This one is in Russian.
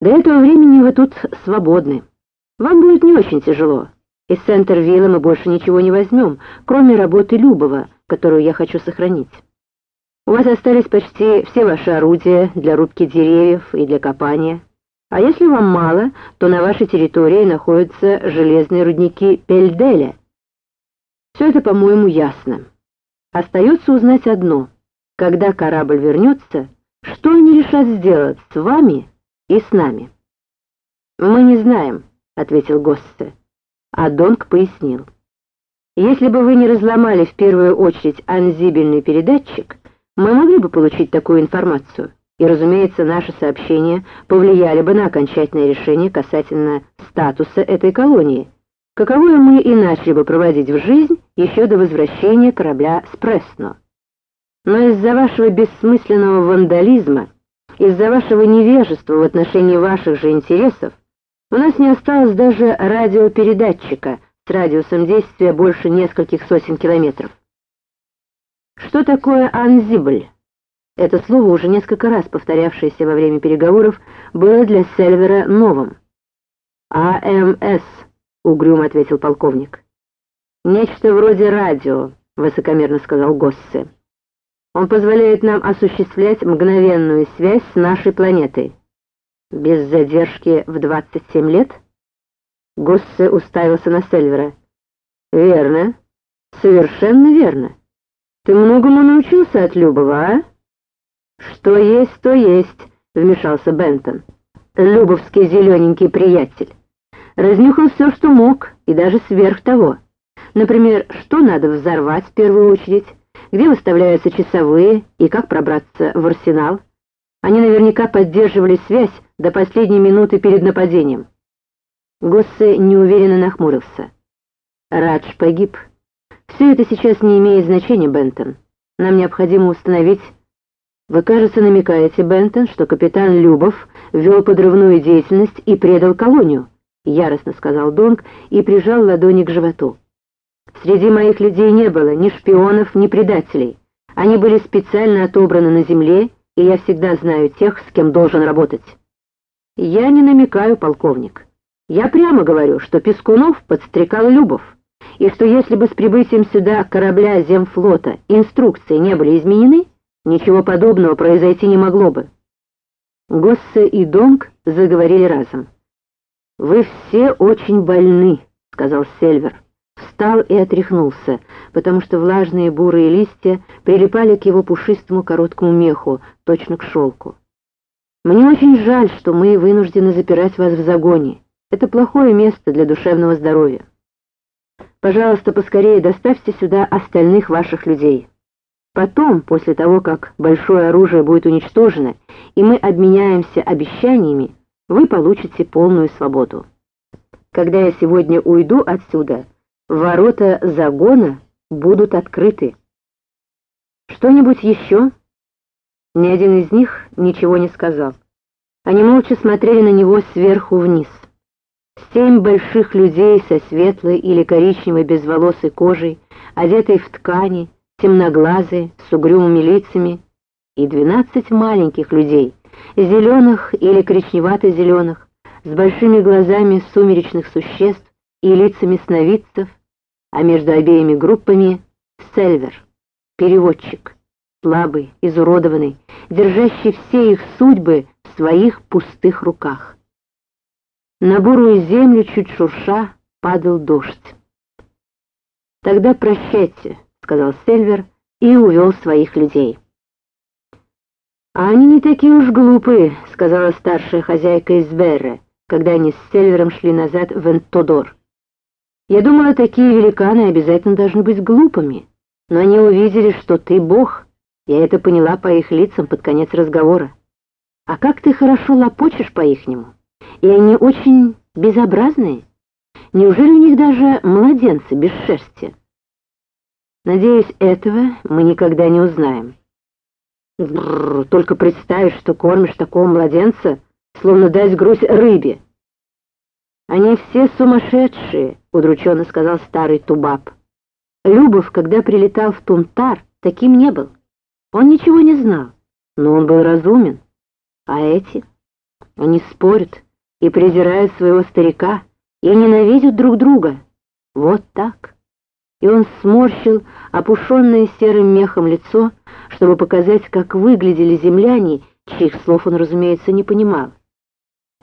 До этого времени вы тут свободны. Вам будет не очень тяжело. Из Центр-Вилла мы больше ничего не возьмем, кроме работы Любова, которую я хочу сохранить. У вас остались почти все ваши орудия для рубки деревьев и для копания. А если вам мало, то на вашей территории находятся железные рудники Пельделя. Все это, по-моему, ясно. Остается узнать одно. Когда корабль вернется, что они решат сделать с вами и с нами? Мы не знаем, ответил Госсе. А Донг пояснил. Если бы вы не разломали в первую очередь анзибельный передатчик, мы могли бы получить такую информацию. И, разумеется, наши сообщения повлияли бы на окончательное решение касательно статуса этой колонии, каковое мы и начали бы проводить в жизнь еще до возвращения корабля с Пресно. Но из-за вашего бессмысленного вандализма, из-за вашего невежества в отношении ваших же интересов, у нас не осталось даже радиопередатчика с радиусом действия больше нескольких сотен километров. Что такое анзибль? Это слово, уже несколько раз повторявшееся во время переговоров, было для Сельвера новым. «АМС», — угрюмо ответил полковник. «Нечто вроде радио», — высокомерно сказал Госсе. «Он позволяет нам осуществлять мгновенную связь с нашей планетой». «Без задержки в 27 лет?» Госсе уставился на Сельвера. «Верно, совершенно верно. Ты многому научился от Любова, а?» «Что есть, то есть», — вмешался Бентон. «Любовский зелененький приятель. Разнюхал все, что мог, и даже сверх того. Например, что надо взорвать в первую очередь, где выставляются часовые и как пробраться в арсенал. Они наверняка поддерживали связь до последней минуты перед нападением». Госсе неуверенно нахмурился. «Радж погиб. Все это сейчас не имеет значения, Бентон. Нам необходимо установить, «Вы, кажется, намекаете, Бентон, что капитан Любов вел подрывную деятельность и предал колонию», — яростно сказал Донг и прижал ладони к животу. «Среди моих людей не было ни шпионов, ни предателей. Они были специально отобраны на земле, и я всегда знаю тех, с кем должен работать». «Я не намекаю, полковник. Я прямо говорю, что Пескунов подстрекал Любов, и что если бы с прибытием сюда корабля Земфлота инструкции не были изменены, Ничего подобного произойти не могло бы. Госсе и Донг заговорили разом. «Вы все очень больны», — сказал Сельвер. Встал и отряхнулся, потому что влажные бурые листья прилипали к его пушистому короткому меху, точно к шелку. «Мне очень жаль, что мы вынуждены запирать вас в загоне. Это плохое место для душевного здоровья. Пожалуйста, поскорее доставьте сюда остальных ваших людей». Потом, после того, как большое оружие будет уничтожено, и мы обменяемся обещаниями, вы получите полную свободу. Когда я сегодня уйду отсюда, ворота загона будут открыты. Что-нибудь еще? Ни один из них ничего не сказал. Они молча смотрели на него сверху вниз. Семь больших людей со светлой или коричневой безволосой кожей, одетой в ткани, темноглазые, с угрюмыми лицами, и двенадцать маленьких людей, зеленых или коричневато-зеленых, с большими глазами сумеречных существ и лицами сновидцев, а между обеими группами — Сельвер, переводчик, слабый, изуродованный, держащий все их судьбы в своих пустых руках. На бурую землю, чуть шурша, падал дождь. «Тогда прощайте», сказал Сельвер и увел своих людей. «А они не такие уж глупые», — сказала старшая хозяйка из Берре, когда они с Сельвером шли назад в Энтодор. «Я думала, такие великаны обязательно должны быть глупыми, но они увидели, что ты бог. Я это поняла по их лицам под конец разговора. А как ты хорошо лопочешь по-ихнему? И они очень безобразные. Неужели у них даже младенцы без шерсти?» Надеюсь, этого мы никогда не узнаем. Бррр, только представь, что кормишь такого младенца, словно дать грудь рыбе. Они все сумасшедшие, удрученно сказал старый Тубаб. Любов, когда прилетал в Тунтар, таким не был. Он ничего не знал, но он был разумен. А эти... Они спорят и презирают своего старика, и ненавидят друг друга. Вот так. И он сморщил опушенное серым мехом лицо, чтобы показать, как выглядели земляне, чьих слов он, разумеется, не понимал.